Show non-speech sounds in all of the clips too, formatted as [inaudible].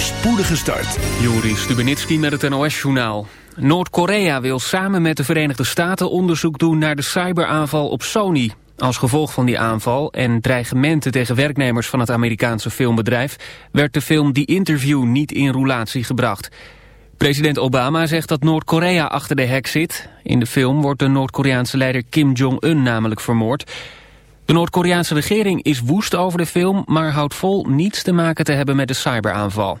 voorspoedige start. Juri Stubenitski met het NOS-journaal. Noord-Korea wil samen met de Verenigde Staten onderzoek doen naar de cyberaanval op Sony. Als gevolg van die aanval en dreigementen tegen werknemers van het Amerikaanse filmbedrijf... werd de film The Interview niet in roulatie gebracht. President Obama zegt dat Noord-Korea achter de hek zit. In de film wordt de Noord-Koreaanse leider Kim Jong-un namelijk vermoord... De Noord-Koreaanse regering is woest over de film... maar houdt vol niets te maken te hebben met de cyberaanval.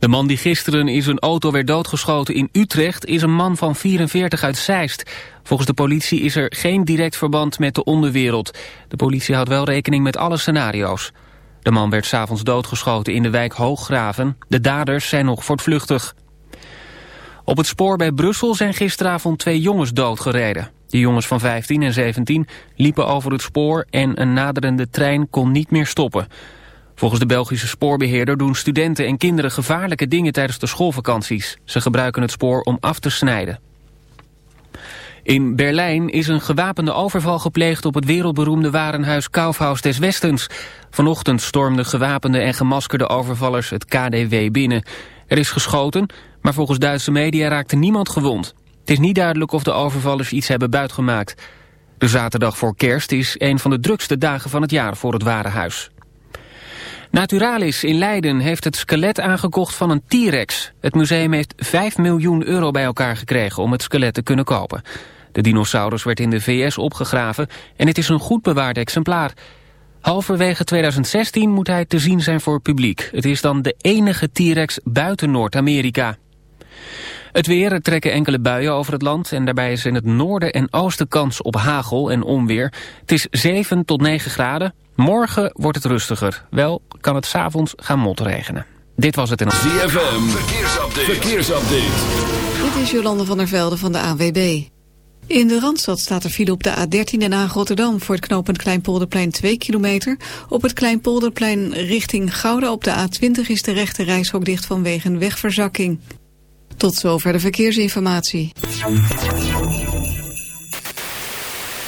De man die gisteren in zijn auto werd doodgeschoten in Utrecht... is een man van 44 uit Zeist. Volgens de politie is er geen direct verband met de onderwereld. De politie houdt wel rekening met alle scenario's. De man werd s'avonds doodgeschoten in de wijk Hooggraven. De daders zijn nog voortvluchtig. Op het spoor bij Brussel zijn gisteravond twee jongens doodgereden. De jongens van 15 en 17 liepen over het spoor en een naderende trein kon niet meer stoppen. Volgens de Belgische spoorbeheerder doen studenten en kinderen gevaarlijke dingen tijdens de schoolvakanties. Ze gebruiken het spoor om af te snijden. In Berlijn is een gewapende overval gepleegd op het wereldberoemde warenhuis Kaufhaus des Westens. Vanochtend stormden gewapende en gemaskerde overvallers het KDW binnen. Er is geschoten, maar volgens Duitse media raakte niemand gewond. Het is niet duidelijk of de overvallers iets hebben buitgemaakt. De zaterdag voor kerst is een van de drukste dagen van het jaar voor het Warenhuis. Naturalis in Leiden heeft het skelet aangekocht van een T-Rex. Het museum heeft 5 miljoen euro bij elkaar gekregen om het skelet te kunnen kopen. De dinosaurus werd in de VS opgegraven en het is een goed bewaard exemplaar. Halverwege 2016 moet hij te zien zijn voor het publiek. Het is dan de enige T-Rex buiten Noord-Amerika. Het weer, er trekken enkele buien over het land... en daarbij is in het noorden en oosten kans op hagel en onweer. Het is 7 tot 9 graden. Morgen wordt het rustiger. Wel kan het s'avonds gaan motregenen. Dit was het in... ZFM, verkeersupdate. verkeersupdate. Dit is Jolande van der Velde van de AWB. In de Randstad staat er file op de A13 Den Haag Rotterdam... voor het knooppunt Kleinpolderplein 2 kilometer. Op het Kleinpolderplein richting Gouda op de A20... is de rechte reishok dicht vanwege een wegverzakking. Tot zover de verkeersinformatie.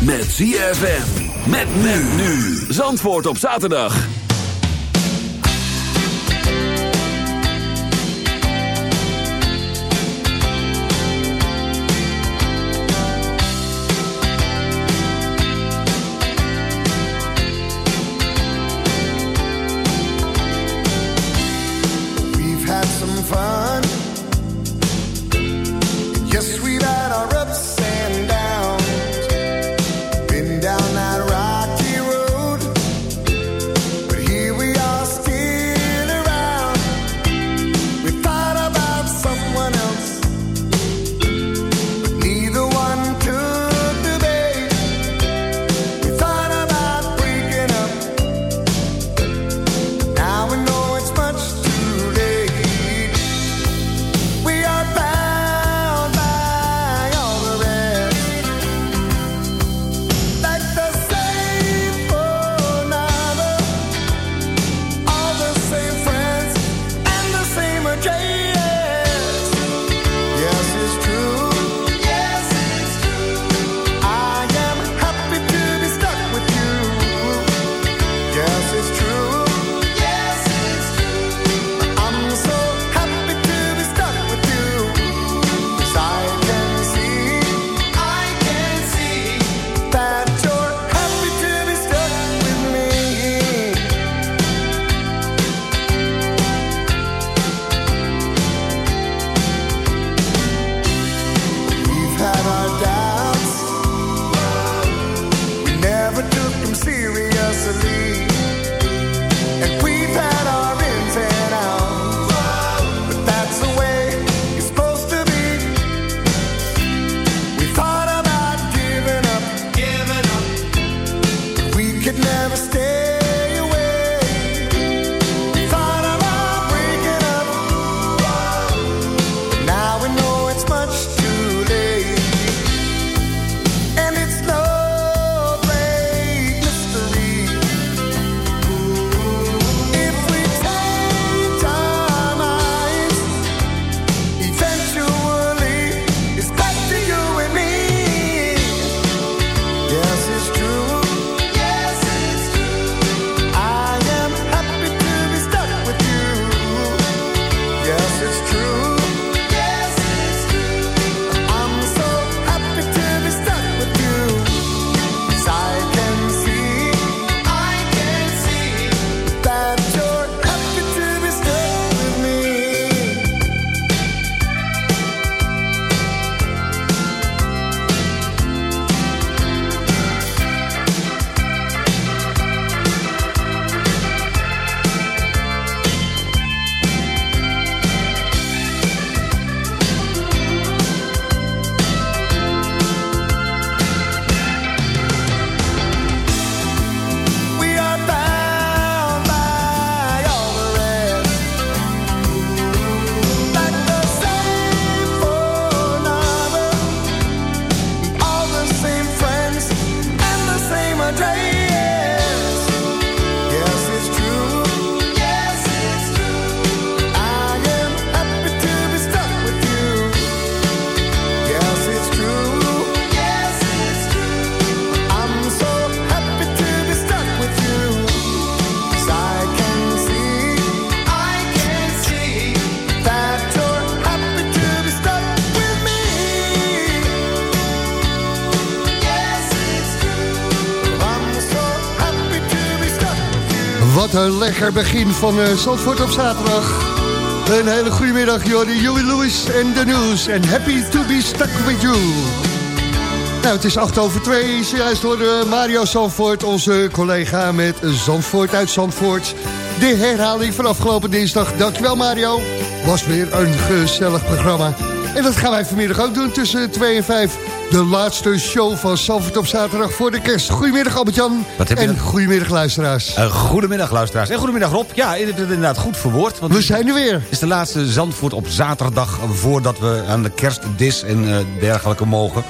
met ZFM. Met men nu. Zandvoort op zaterdag. Lekker begin van uh, Zandvoort op zaterdag. Een hele goede middag, Jordi, Joey Lewis en de nieuws. En happy to be stuck with you. Nou, het is acht over twee. Zojuist hoorde Mario Zandvoort, onze collega met Zandvoort uit Zandvoort. De herhaling van afgelopen dinsdag. Dankjewel Mario. Was weer een gezellig programma. En dat gaan wij vanmiddag ook doen tussen 2 en 5. De laatste show van Zandvoort op zaterdag voor de kerst. Goedemiddag Albert-Jan. En goedemiddag luisteraars. Uh, goedemiddag luisteraars. En goedemiddag Rob. Ja, je hebt het inderdaad goed verwoord. Want we zijn er weer. Het is de laatste Zandvoort op zaterdag voordat we aan de kerstdis en uh, dergelijke mogen.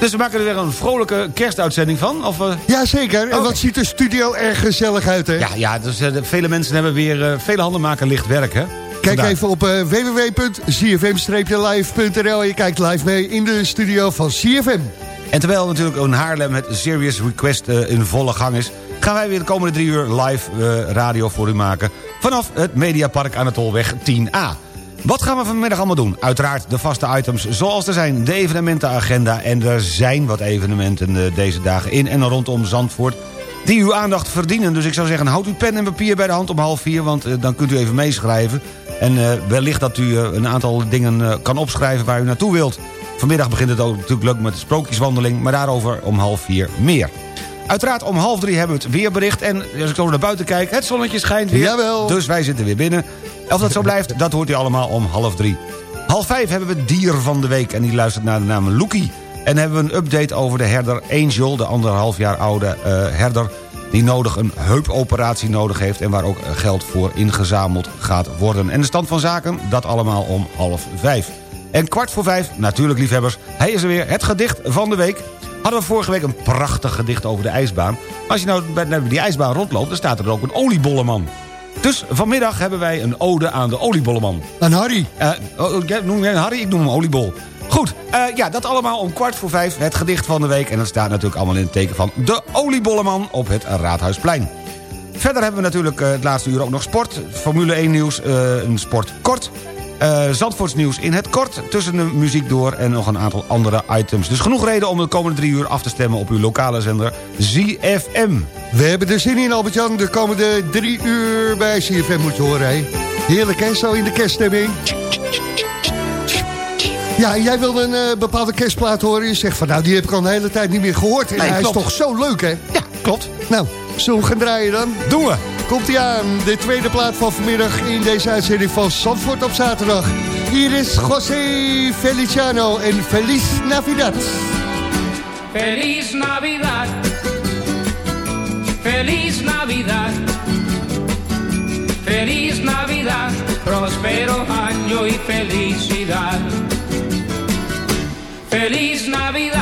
Dus we maken er weer een vrolijke kerstuitzending van? Of, uh... Ja, zeker. En wat ziet de studio erg gezellig uit, hè? Ja, ja dus, vele mensen hebben weer... vele handen maken licht werk, hè? Kijk even op uh, www.cfm-live.nl. Je kijkt live mee in de studio van CFM. En terwijl natuurlijk een Haarlem het Serious Request uh, in volle gang is... gaan wij weer de komende drie uur live uh, radio voor u maken... vanaf het Mediapark aan de Tolweg 10A. Wat gaan we vanmiddag allemaal doen? Uiteraard de vaste items zoals er zijn, de evenementenagenda... en er zijn wat evenementen deze dagen in en rondom Zandvoort die uw aandacht verdienen. Dus ik zou zeggen, houd uw pen en papier bij de hand om half vier... want dan kunt u even meeschrijven. En uh, wellicht dat u uh, een aantal dingen kan opschrijven waar u naartoe wilt. Vanmiddag begint het ook natuurlijk leuk met de sprookjeswandeling... maar daarover om half vier meer. Uiteraard om half drie hebben we het weerbericht. En als ik zo naar buiten kijk, het zonnetje schijnt weer. Jawel. Dus wij zitten weer binnen. Of dat zo [laughs] blijft, dat hoort u allemaal om half drie. Half vijf hebben we dier van de week. En die luistert naar de naam Loekie. En hebben we een update over de herder Angel, de anderhalf jaar oude uh, herder... die nodig een heupoperatie nodig heeft... en waar ook geld voor ingezameld gaat worden. En de stand van zaken, dat allemaal om half vijf. En kwart voor vijf, natuurlijk liefhebbers, hij is er weer, het gedicht van de week. Hadden we vorige week een prachtig gedicht over de ijsbaan. Als je nou bij die ijsbaan rondloopt, dan staat er ook een oliebolleman. Dus vanmiddag hebben wij een ode aan de oliebolleman. Een Harry. Uh, noem jij een Harry? Ik noem hem oliebol. Goed, uh, ja, dat allemaal om kwart voor vijf. Het gedicht van de week. En dat staat natuurlijk allemaal in het teken van de oliebolleman op het Raadhuisplein. Verder hebben we natuurlijk uh, het laatste uur ook nog sport. Formule 1 nieuws, uh, een sport kort. Uh, nieuws in het kort, tussen de muziek door... en nog een aantal andere items. Dus genoeg reden om de komende drie uur af te stemmen... op uw lokale zender ZFM. We hebben er zin in, Albert-Jan. De komende drie uur bij ZFM moet je horen, hè? Heerlijk, hè? Zo in de kerststemming. Ja, jij wilde een uh, bepaalde kerstplaat horen. Je zegt van, nou, die heb ik al een hele tijd niet meer gehoord. En nee, hij klopt. is toch zo leuk, hè? Ja, klopt. Nou, zullen we gaan draaien dan? Doen we. Komt hij aan, de tweede plaat van vanmiddag in deze uitzending van Zandvoort op zaterdag. Hier is José Feliciano en Feliz Navidad. Feliz Navidad. Feliz Navidad. Feliz Navidad. Prospero año y felicidad. Feliz Navidad.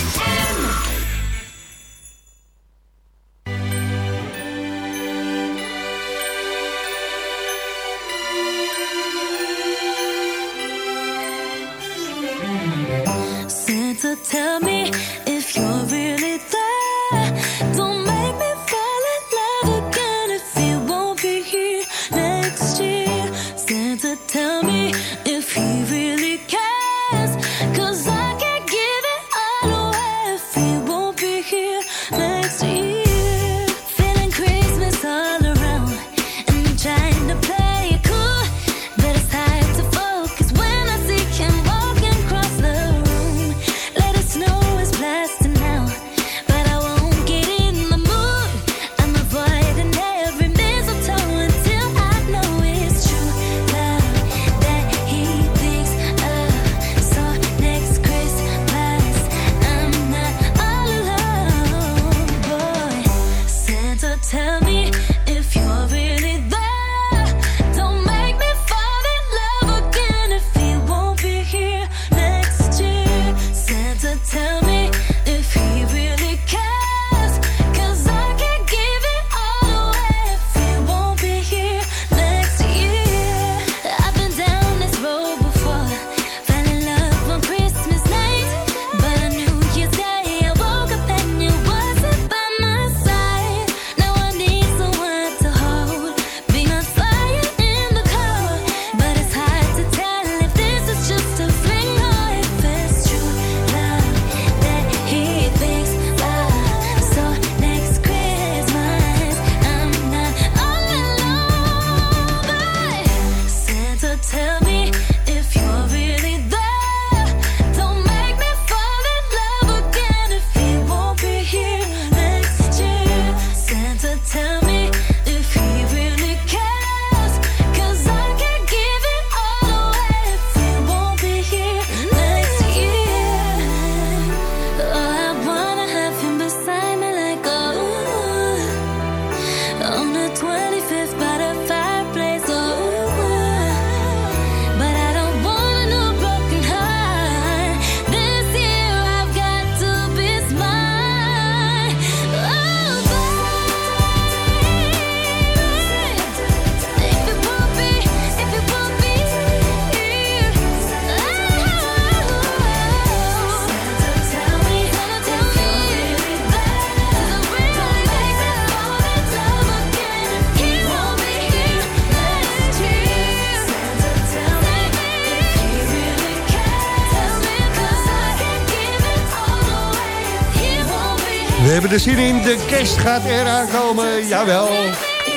We hebben er zin in, de kerst gaat eraan komen, jawel.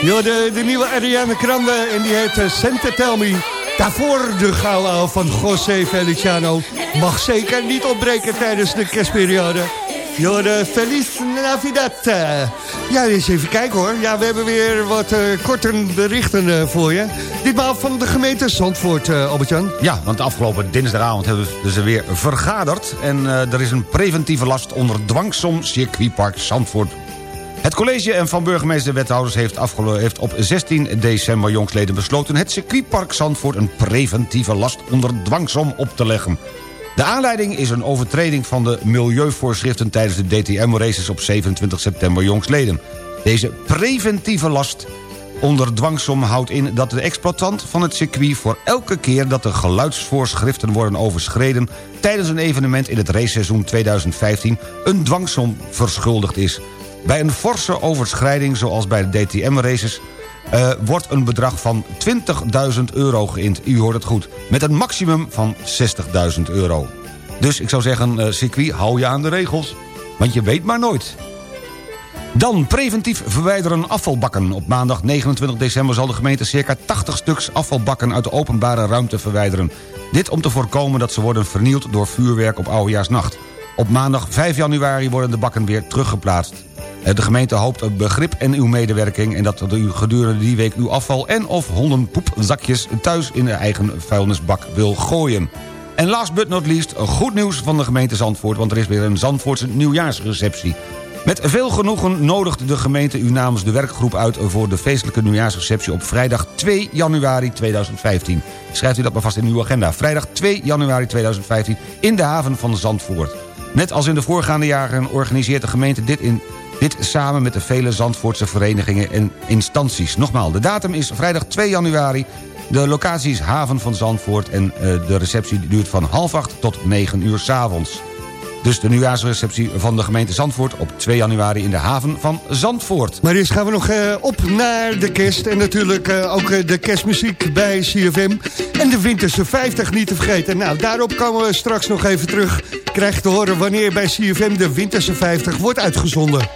Jo, de, de nieuwe Ariane Grande en die heet eh, Santa Tell Me. Daarvoor de gouden van José Feliciano. Mag zeker niet ontbreken tijdens de kerstperiode. Jo, de Feliz Navidad. Ja, eens even kijken hoor. Ja, we hebben weer wat eh, korte berichten eh, voor je. Ditmaal van de gemeente Zandvoort, eh Albert-Jan. Ja, want afgelopen dinsdagavond hebben we ze weer vergaderd... en er is een preventieve last onder dwangsom circuitpark Zandvoort. Het college en van burgemeester wethouders heeft, heeft op 16 december jongsleden besloten... het circuitpark Zandvoort een preventieve last onder dwangsom op te leggen. De aanleiding is een overtreding van de milieuvoorschriften... tijdens de DTM-races op 27 september jongsleden. Deze preventieve last onder dwangsom houdt in dat de exploitant van het circuit... voor elke keer dat de geluidsvoorschriften worden overschreden... tijdens een evenement in het raceseizoen 2015 een dwangsom verschuldigd is. Bij een forse overschrijding, zoals bij de DTM-races... eh, wordt een bedrag van 20.000 euro geïnd. U hoort het goed. Met een maximum van 60.000 euro. Dus ik zou zeggen, eh, circuit, hou je aan de regels. Want je weet maar nooit. Dan preventief verwijderen afvalbakken. Op maandag 29 december zal de gemeente circa 80 stuks afvalbakken uit de openbare ruimte verwijderen. Dit om te voorkomen dat ze worden vernield door vuurwerk op oudejaarsnacht. Op maandag 5 januari worden de bakken weer teruggeplaatst. Eh, De gemeente hoopt op begrip en uw medewerking... en dat u gedurende die week uw afval en of hondenpoepzakjes... thuis in de eigen vuilnisbak wil gooien. En last but not least, goed nieuws van de gemeente Zandvoort... want er is weer een Zandvoortse nieuwjaarsreceptie. Met veel genoegen nodigt de gemeente u namens de werkgroep uit... voor de feestelijke nieuwjaarsreceptie op vrijdag 2 januari 2015. Schrijft u dat maar vast in uw agenda. Vrijdag 2 januari 2015 in de haven van Zandvoort. Net als in de voorgaande jaren organiseert de gemeente dit, in, dit samen... met de vele Zandvoortse verenigingen en instanties. Nogmaals, de datum is vrijdag 2 januari... De locatie is Haven van Zandvoort en eh, de receptie duurt van half acht tot 9 uur s'avonds. Dus de nieuwjaarsreceptie van de gemeente Zandvoort op 2 januari in de haven van Zandvoort. Maar eerst gaan we nog eh, op naar de kerst. En natuurlijk eh, ook eh, de kerstmuziek bij CFM. En de Winterse 50 niet te vergeten. Nou, daarop komen we straks nog even terug. Krijg te horen wanneer bij CFM de Winterse 50 wordt uitgezonden.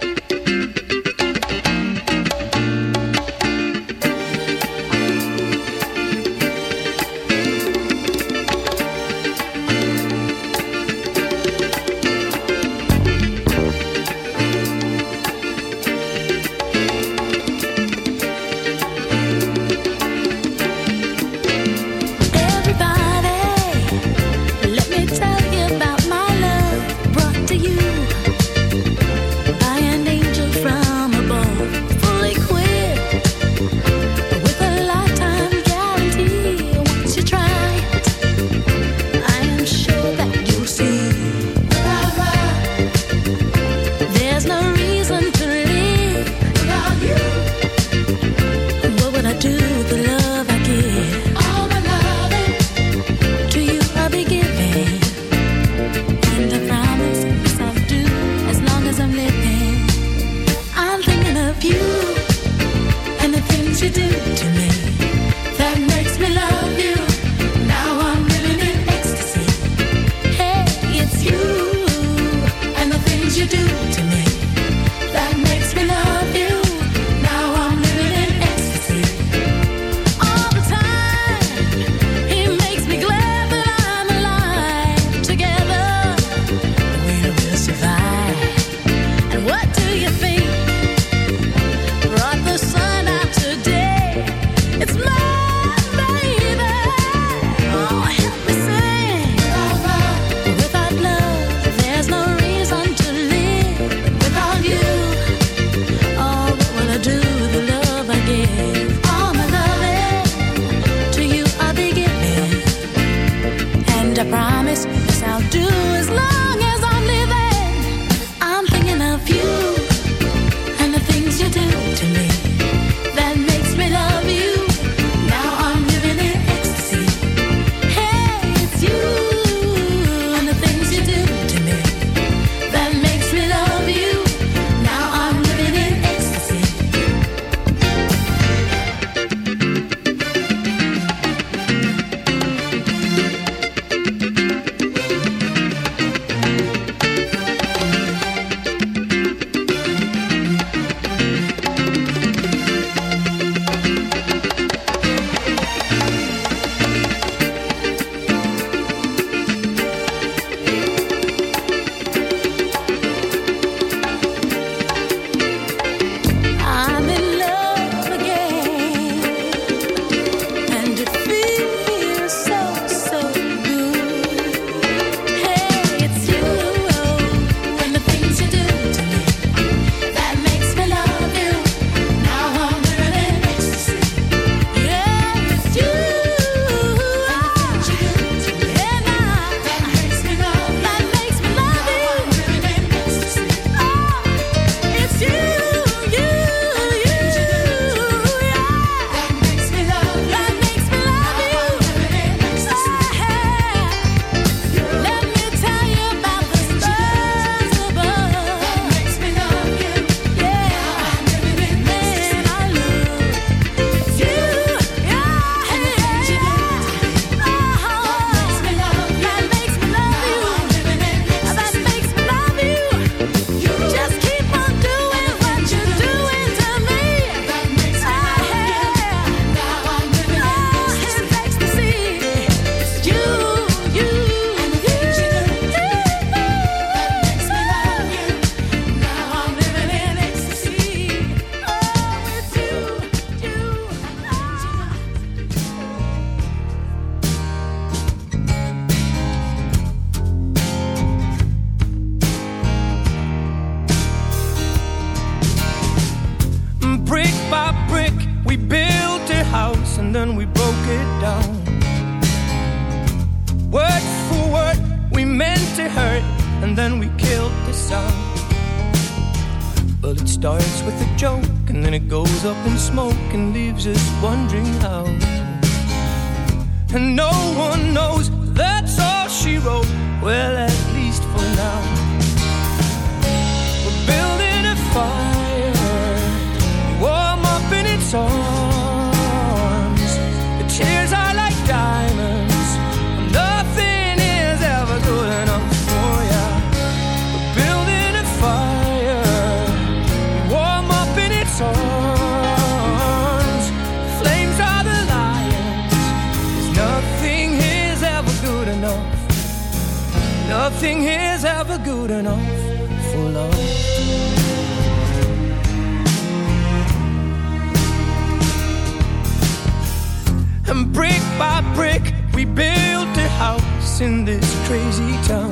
In this crazy town.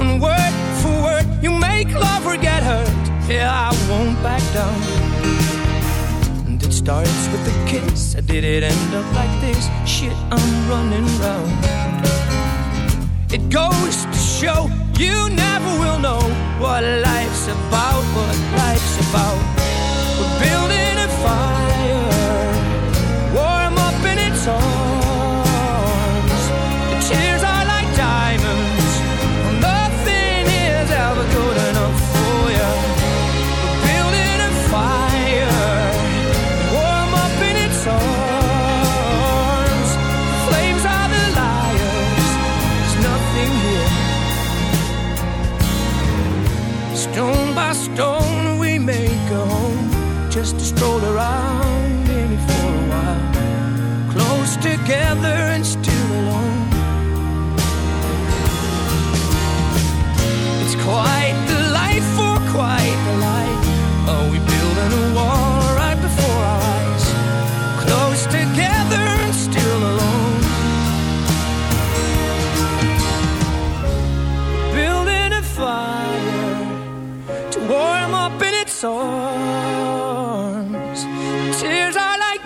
And word for word, you make love or get hurt. Yeah, I won't back down. And it starts with a kiss. Did it end up like this? Shit, I'm running round. It goes to show you never will know what life's about, what life's about. We're building a fire,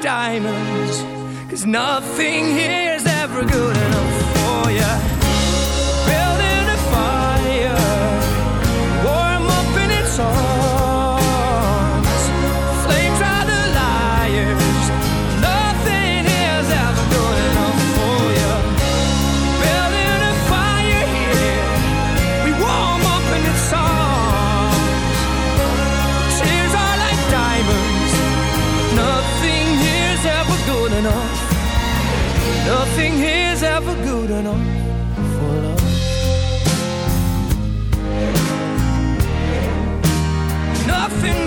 diamonds, cause nothing here is ever good enough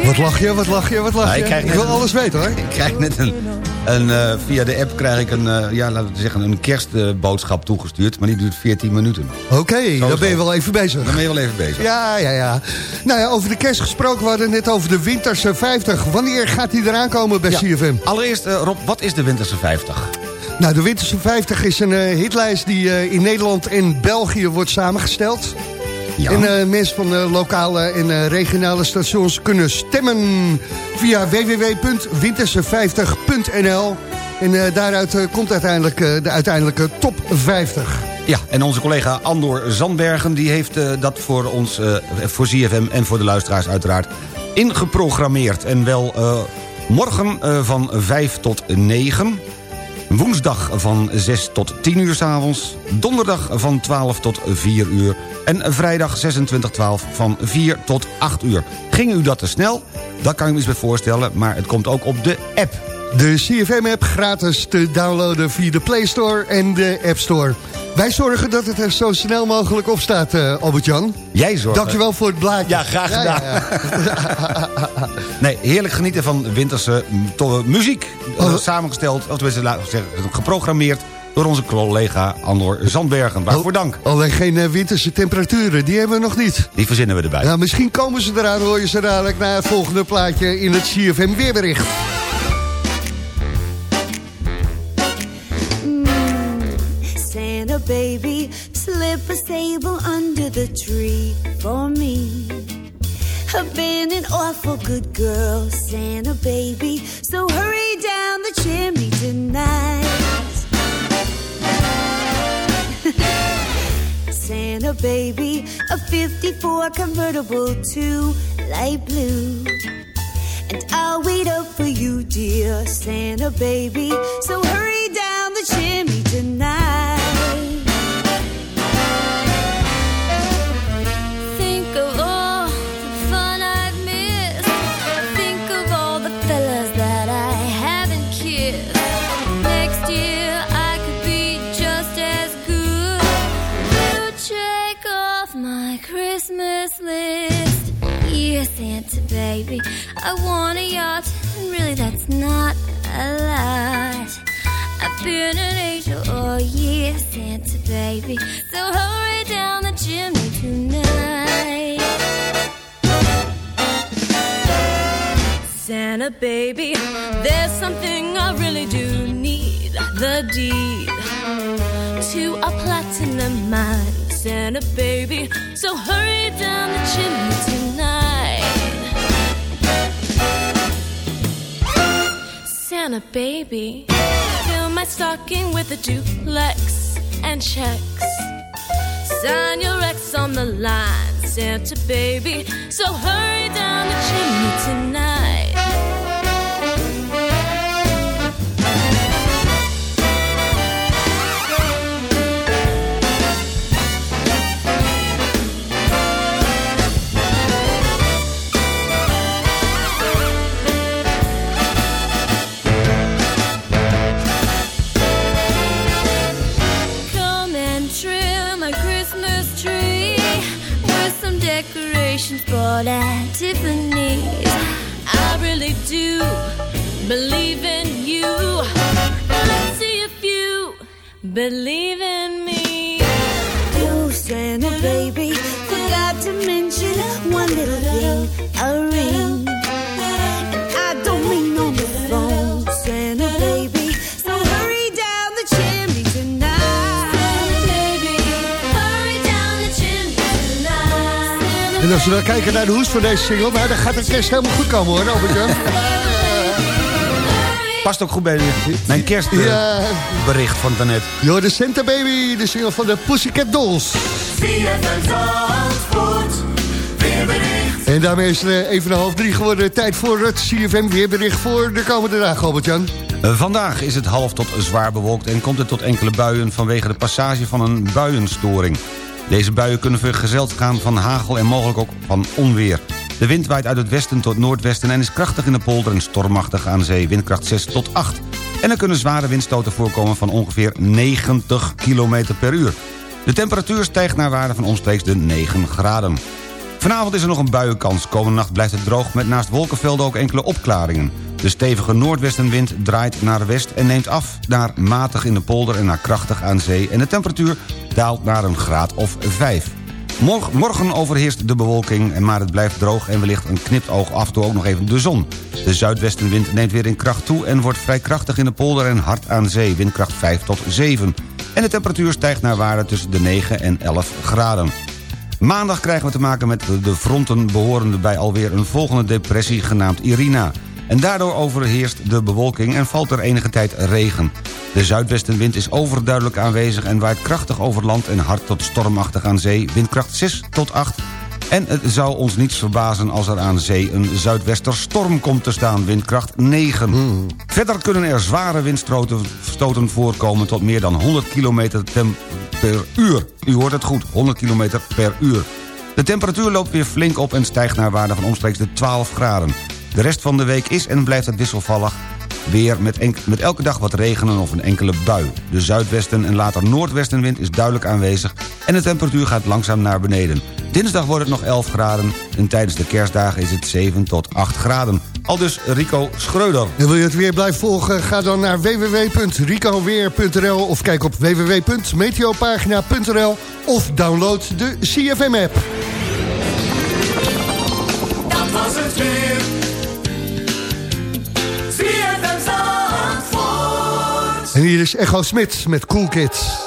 Wat lach je, wat lach je, wat lach Ja, je? ik krijg ik net wil een- alles weten hoor. [laughs] Ik krijg net een... een eh, via de app krijg ik een, eh, ja, laten we zeggen, een kerstboodschap toegestuurd. Maar die duurt 14 minuten. Oké, dan ben je wel even bezig. Dan ben je wel even bezig. Ja, ja, ja. Nou ja, over de kerst gesproken. We hadden net over de Winterse 50. Wanneer gaat die eraan komen bij Ja. CFM? Allereerst, eh, Rob, wat is de Winterse 50? Nou, de Winterse 50 is een hitlijst die in Nederland en België wordt samengesteld. Ja. En eh, mensen van de lokale en eh, regionale stations kunnen stemmen via www.winterse50.nl. En eh, daaruit eh, komt uiteindelijk eh, de uiteindelijke top 50. Ja, en onze collega Andor Zandbergen... die heeft eh, dat voor ons, eh, voor ZFM en voor de luisteraars uiteraard... ingeprogrammeerd. En wel eh, morgen eh, van 5 tot 9... Woensdag van 6 tot 10 uur s'avonds. Donderdag van 12 tot 4 uur. En vrijdag 26-12 van 4 tot 8 uur. Ging u dat te snel? Dat kan ik me eens bij voorstellen. Maar het komt ook op de app. De CFM-app gratis te downloaden via de Play Store en de App Store. Wij zorgen dat het er zo snel mogelijk op staat, eh, Albert-Jan. Jij zorgt... Dankjewel voor het blaadje. Ja, graag gedaan. ja, ja. [laughs] Nee, heerlijk genieten van winterse muziek. Oh. Eh, Samengesteld, of tenminste geprogrammeerd... door onze collega Andor Zandbergen. Waarvoor dank. Alleen geen eh, winterse temperaturen, die hebben we nog niet. Die verzinnen we erbij. Nou, misschien komen ze eraan, hoor je ze dadelijk... na het volgende plaatje in het CFM weerbericht. baby. Slip a sable under the tree for me. I've been an awful good girl, Santa baby. So hurry down the chimney tonight. [laughs] Santa baby, a 54 convertible to light blue. And I'll wait up for you, dear Santa baby. So hurry down the chimney tonight. I want a yacht, and really that's not a lot. I've been an angel all year, Santa baby. So hurry down the chimney tonight. Santa baby, there's something I really do need. The deed to a platinum mine, Santa baby. So hurry down the chimney tonight. Santa baby, fill my stocking with a duplex and checks. Sign your ex on the line, Santa baby. So hurry down the chimney tonight. Bought at Tiffany's. I really do believe in you. Let's see if you believe in als we dan kijken naar de hoes van deze single... dan gaat de kerst helemaal goed komen, hoor, Albert-Jan. Past ook goed bij mijn kerstbericht Ja. van daarnet. Yo, de Santa Baby, de single van de Pussycat Dolls. En daarmee is het eh, even een half drie geworden. Tijd voor het CFM weerbericht voor de komende dagen, Albert-Jan. Vandaag is het half tot zwaar bewolkt en komt het tot enkele buien vanwege de passage van een buienstoring. Deze buien kunnen vergezeld gaan van hagel en mogelijk ook van onweer. De wind waait uit het westen tot noordwesten en is krachtig in de polder en stormachtig aan zee, windkracht 6 tot 8. En er kunnen zware windstoten voorkomen van ongeveer 90 km per uur. De temperatuur stijgt naar waarde van omstreeks de 9 graden. Vanavond is er nog een buienkans. Komende nacht blijft het droog met naast wolkenvelden ook enkele opklaringen. De stevige noordwestenwind draait naar west en neemt af naar matig in de polder en naar krachtig aan zee. En de temperatuur daalt naar een graad of 5. Morgen, overheerst de bewolking, maar het blijft droog... en wellicht een knipoog af en toe ook nog even de zon. De zuidwestenwind neemt weer in kracht toe... en wordt vrij krachtig in de polder en hard aan zee, windkracht 5 tot 7. En de temperatuur stijgt naar waarde tussen de 9 en 11 graden. Maandag krijgen we te maken met de fronten behorende bij alweer een volgende depressie genaamd Irina. En daardoor overheerst de bewolking en valt er enige tijd regen. De zuidwestenwind is overduidelijk aanwezig en waait krachtig over land en hard tot stormachtig aan zee, windkracht 6 tot 8. En het zou ons niets verbazen als er aan zee een zuidwesterstorm komt te staan, windkracht 9. Verder kunnen er zware windstoten stoten voorkomen tot meer dan 100 km per uur. U hoort het goed, 100 km per uur. De temperatuur loopt weer flink op en stijgt naar waarde van omstreeks de 12 graden. De rest van de week is en blijft het wisselvallig weer met, met elke dag wat regenen of een enkele bui. De zuidwesten en later noordwestenwind is duidelijk aanwezig... en de temperatuur gaat langzaam naar beneden. Dinsdag wordt het nog 11 graden en tijdens de kerstdagen is het 7 tot 8 graden. Al dus Rico Schreuder. En wil je het weer blijven volgen? Ga dan naar www.ricoweer.nl of kijk op www.meteopagina.nl of download de CFM-app. Dat was het weer. En hier is Echo Smit met Cool Kids.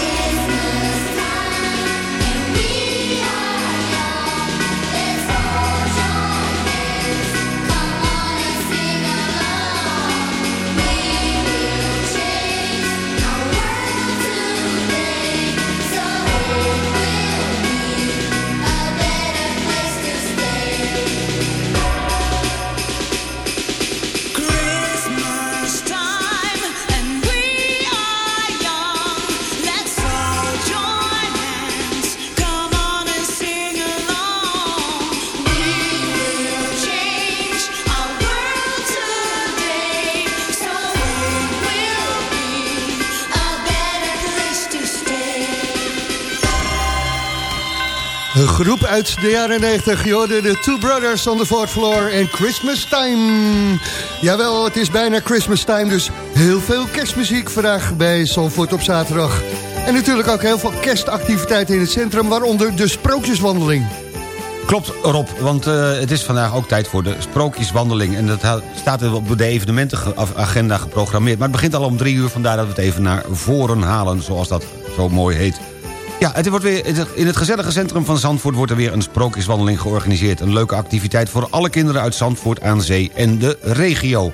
Groep uit de jaren 90, je hoorde de Two Brothers on the Fourth Floor en Christmas Time. Jawel, het is bijna Christmas Time, dus heel veel kerstmuziek vandaag bij Zalvoort op zaterdag. En natuurlijk ook heel veel kerstactiviteiten in het centrum, waaronder de sprookjeswandeling. Klopt, Rob, want eh, het is vandaag ook tijd voor de sprookjeswandeling. En dat staat op de evenementenagenda geprogrammeerd. Maar het begint al om drie uur, vandaar dat we het even naar voren halen... zoals dat zo mooi heet. Ja, het wordt weer, in het gezellige centrum van Zandvoort... wordt er weer een sprookjeswandeling georganiseerd. Een leuke activiteit voor alle kinderen uit Zandvoort aan zee en de regio.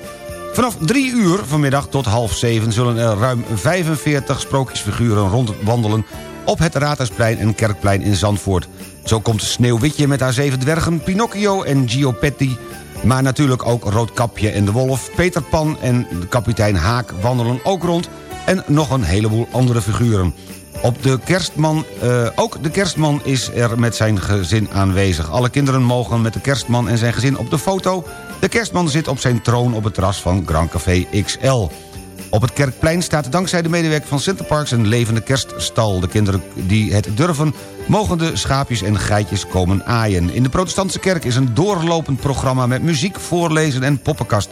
Vanaf drie uur vanmiddag tot half zeven... zullen er ruim 45 sprookjesfiguren rondwandelen... op het Raadhuisplein en Kerkplein in Zandvoort. Zo komt Sneeuwwitje met haar zeven dwergen... Pinocchio en Giopetti... maar natuurlijk ook Roodkapje en de Wolf... Peter Pan en kapitein Haak wandelen ook rond... en nog een heleboel andere figuren. Op de kerstman, eh, ook de kerstman is er met zijn gezin aanwezig. Alle kinderen mogen met de kerstman en zijn gezin op de foto. De kerstman zit op zijn troon op het terras van Grand Café XL. Op het Kerkplein staat dankzij de medewerker van Centerparks een levende kerststal. De kinderen die het durven mogen de schaapjes en geitjes komen aaien. In de protestantse kerk is een doorlopend programma met muziek, voorlezen en poppenkast.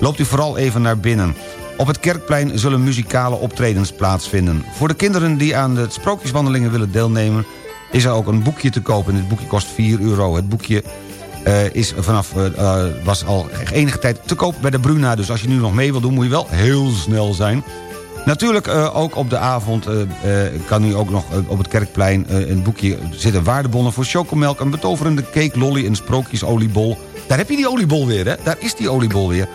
Loopt u vooral even naar binnen. Op het Kerkplein zullen muzikale optredens plaatsvinden. Voor de kinderen die aan de sprookjeswandelingen willen deelnemen... is er ook een boekje te kopen. Het boekje kost 4 euro. Het boekje eh, is vanaf, eh, eh, was al enige tijd te koop bij de Bruna. Dus als je nu nog mee wil doen, moet je wel heel snel zijn. Natuurlijk ook op de avond kan u ook nog op het Kerkplein een boekje zitten. Waardebonnen voor chocomelk, een betoverende cake, lolly, een sprookjesoliebol. Daar heb je die oliebol weer, hè? Daar is die oliebol weer.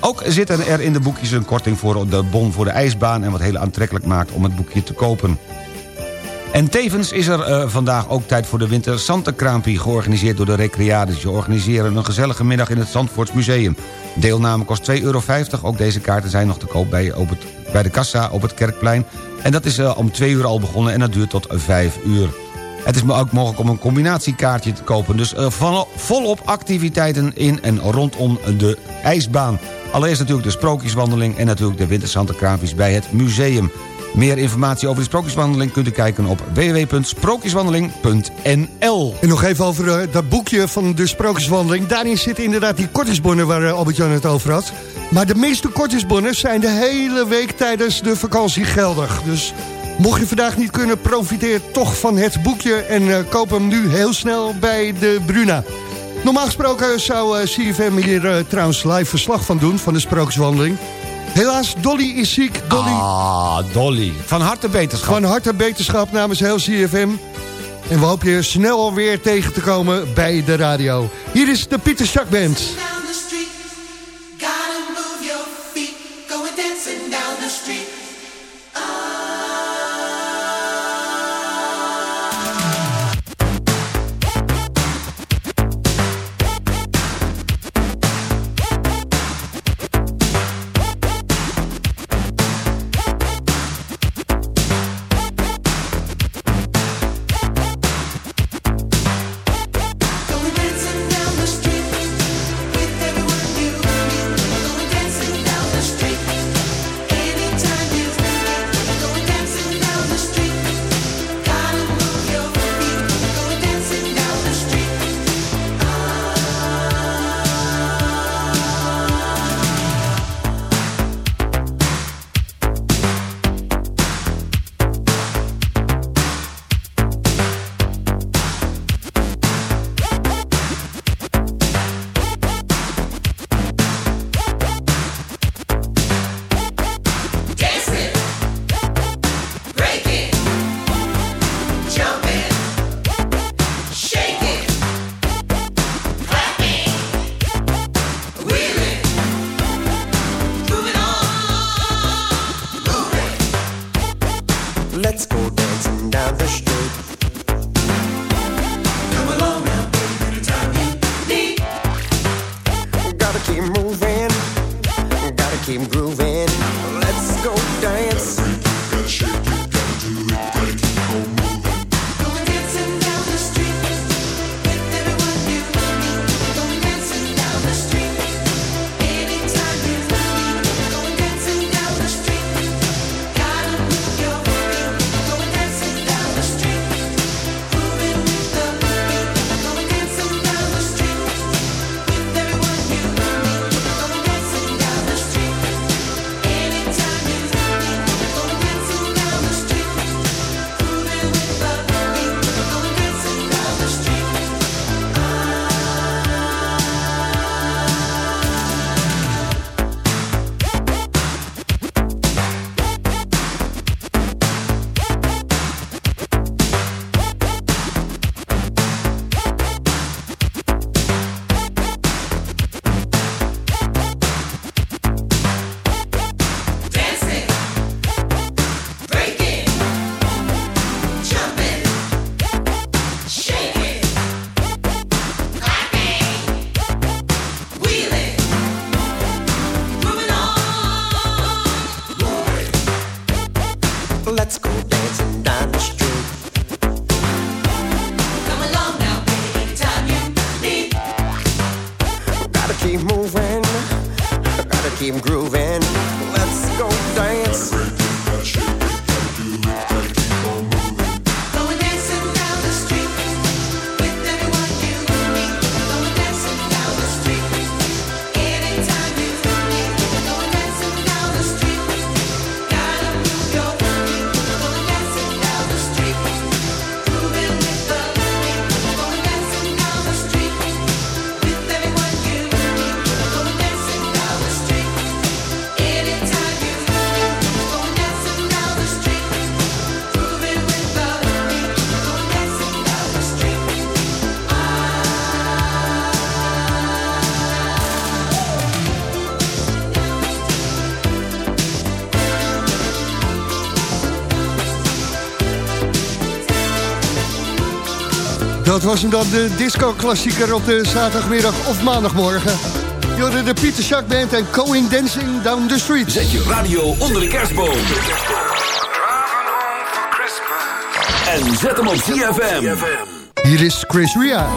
Ook zitten er in de boekjes een korting voor de bon voor de ijsbaan... en wat heel aantrekkelijk maakt om het boekje te kopen. En tevens is er eh, vandaag ook tijd voor de Winter Santekraampie... georganiseerd door de Recreades. Je organiseren een gezellige middag in het Zandvoorts Museum. Deelname kost 2,50 euro. Ook deze kaarten zijn nog te koop bij, op het, bij de kassa op het Kerkplein. En dat is eh, om 2 uur al begonnen en dat duurt tot 5 uur. Het is ook mogelijk om een combinatiekaartje te kopen. Dus eh, volop activiteiten in en rondom de ijsbaan. Allereerst natuurlijk de sprookjeswandeling... en natuurlijk de wintersantekraampjes bij het museum. Meer informatie over de sprookjeswandeling kunt u kijken op www.sprookjeswandeling.nl. En nog even over eh, dat boekje van de sprookjeswandeling. Daarin zitten inderdaad die kortingsbonnen waar eh, Albert-Jan het over had. Maar de meeste kortingsbonnen zijn de hele week tijdens de vakantie geldig. Dus mocht je vandaag niet kunnen, profiteer toch van het boekje... en eh, koop hem nu heel snel bij de Bruna. Normaal gesproken zou eh, CFM hier eh, trouwens live verslag van doen... van de sprookjeswandeling. Helaas, Dolly is ziek. Dolly, Ah, Dolly. Van harte beterschap. van harte beterschap namens heel CFM. En we hopen je snel alweer tegen te komen bij de radio. Hier is de Pieter Schack Band. Let's go dancing down the street. dat was hem dan, de disco-klassieker op de zaterdagmiddag of maandagmorgen. Jorden de Pieter Jacques Band en Going Dancing Down the Street. Zet je radio onder de kerstboom. En zet hem op ZFM. Hier is Chris Ria.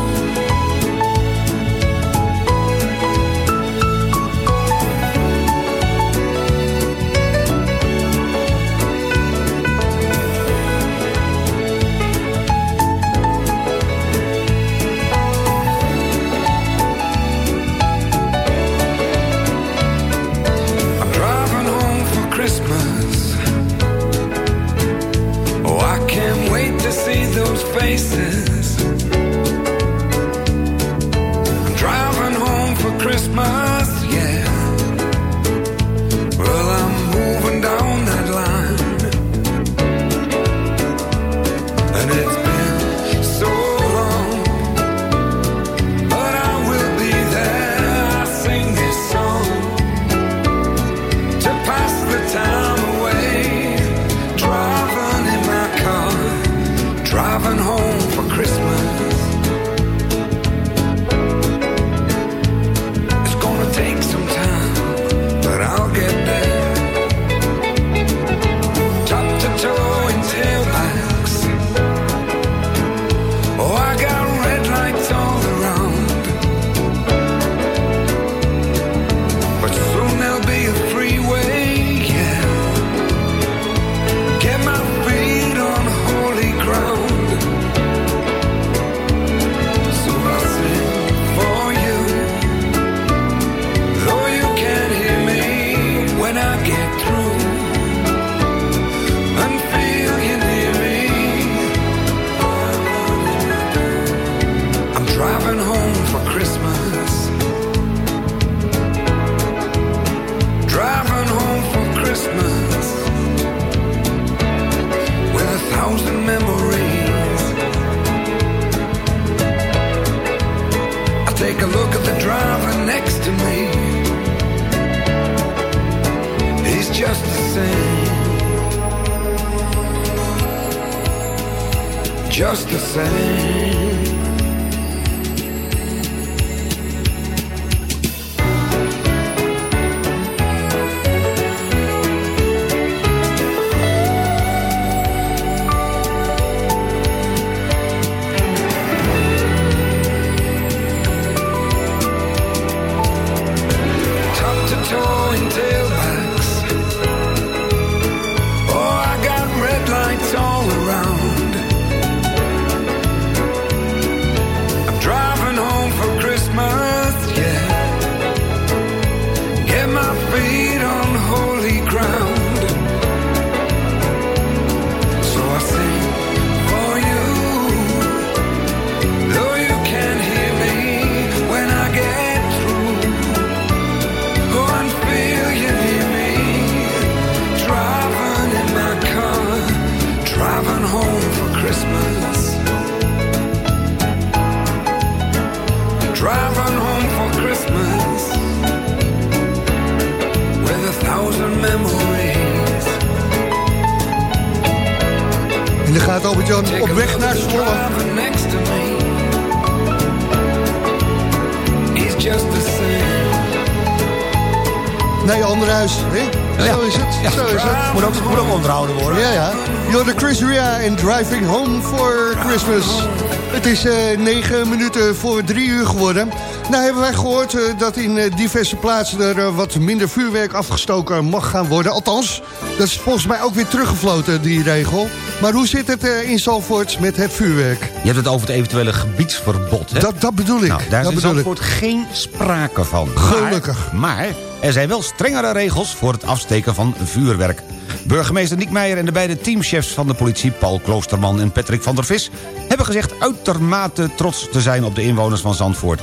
Christmas. Het is eh 9 minuten voor 3 uur geworden. Nou hebben wij gehoord eh, dat in eh, diverse plaatsen er wat minder vuurwerk afgestoken mag gaan worden. Althans, dat is volgens mij ook weer teruggefloten, die regel. Maar hoe zit het in Zalvoort met het vuurwerk? Je hebt het over het eventuele gebiedsverbod. Hè? Dat, dat bedoel ik. Nou, daar dat is in bedoel ik. Geen sprake van. Gelukkig. Maar, maar er zijn wel strengere regels voor het afsteken van vuurwerk. Burgemeester Niek Meijer en de beide teamchefs van de politie... Paul Kloosterman en Patrick van der Vis... hebben gezegd uitermate trots te zijn op de inwoners van Zandvoort.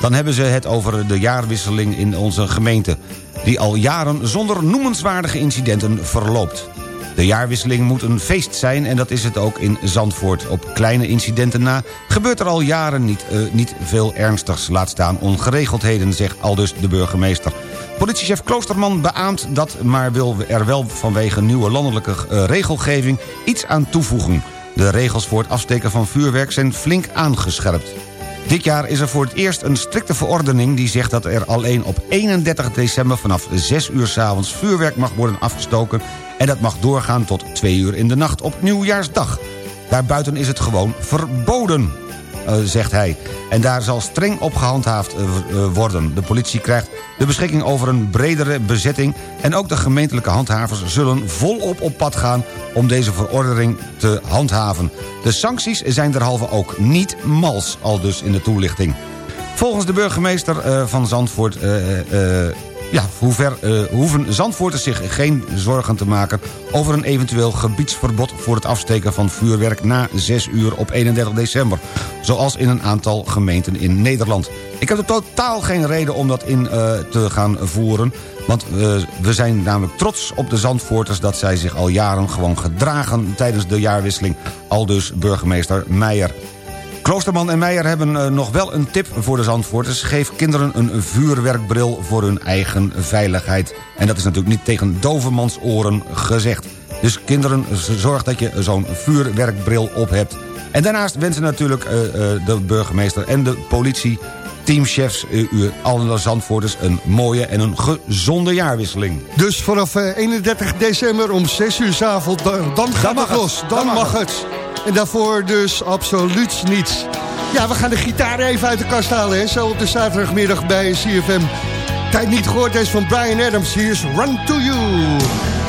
Dan hebben ze het over de jaarwisseling in onze gemeente... die al jaren zonder noemenswaardige incidenten verloopt. De jaarwisseling moet een feest zijn en dat is het ook in Zandvoort. Op kleine incidenten na gebeurt er al jaren niet, eh, niet veel ernstigs. Laat staan ongeregeldheden, zegt aldus de burgemeester. Politiechef Kloosterman beaamt dat, maar wil er wel vanwege nieuwe landelijke eh, regelgeving iets aan toevoegen. De regels voor het afsteken van vuurwerk zijn flink aangescherpt. Dit jaar is er voor het eerst een strikte verordening... die zegt dat er alleen op 31 december vanaf 6 uur s'avonds vuurwerk mag worden afgestoken... en dat mag doorgaan tot 2 uur in de nacht op nieuwjaarsdag. Daarbuiten is het gewoon verboden, zegt hij. En daar zal streng op gehandhaafd eh, eh, worden. De politie krijgt de beschikking over een bredere bezetting... en ook de gemeentelijke handhavers zullen volop op pad gaan... om deze verordening te handhaven. De sancties zijn derhalve ook niet mals, al dus in de toelichting. Volgens de burgemeester eh, van Zandvoort... ja, hoe ver, eh, hoeven Zandvoorters zich geen zorgen te maken... over een eventueel gebiedsverbod voor het afsteken van vuurwerk... na 6 uur op 31 december. Zoals in een aantal gemeenten in Nederland. Ik heb er totaal geen reden om dat in eh, te gaan voeren... want eh, we zijn namelijk trots op de Zandvoorters... dat zij zich al jaren gewoon gedragen tijdens de jaarwisseling. Aldus burgemeester Meijer. Kloosterman en Meijer hebben eh, nog wel een tip voor de Zandvoorters. Geef kinderen een vuurwerkbril voor hun eigen veiligheid. En dat is natuurlijk niet tegen dovermans oren gezegd. Dus kinderen, zorg dat je zo'n vuurwerkbril op hebt. En daarnaast wensen natuurlijk eh, eh, de burgemeester en de politie... teamchefs, eh, u alle Zandvoorters een mooie en een gezonde jaarwisseling. Dus vanaf eh, 31 december om 6 uur 's avond, dan, dan gaat mag het los. Dan, Dan mag het. En daarvoor dus absoluut niets. Ja, we gaan de gitaar even uit de kast halen, hè, zo op de zaterdagmiddag bij CFM. Tijd niet gehoord, deze van Brian Adams. Hier is Run To You.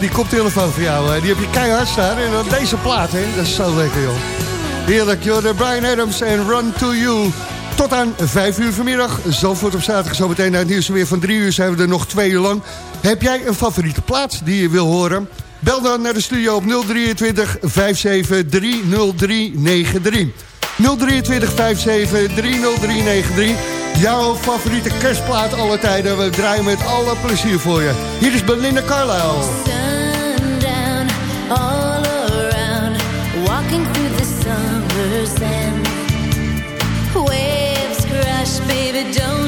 Die koptelefoon van jou, hè, die heb je keihard staan. En dan deze plaat, hè? Dat is zo lekker, joh. Heerlijk, joh. De Brian Adams en Run To You. Tot aan 5 uur vanmiddag. Zandvoort op zaterdag. Zometeen naar het nieuws weer van 3 uur zijn we er nog twee uur lang. Heb jij een favoriete plaat die je wil horen? Bel dan naar de studio op 023 57 30393. 023 57 30393. Jouw favoriete kerstplaat alle tijden. We draaien met alle plezier voor je. Hier is Belinda Carlisle. All around, walking through the summer sand. Waves crash, baby, don't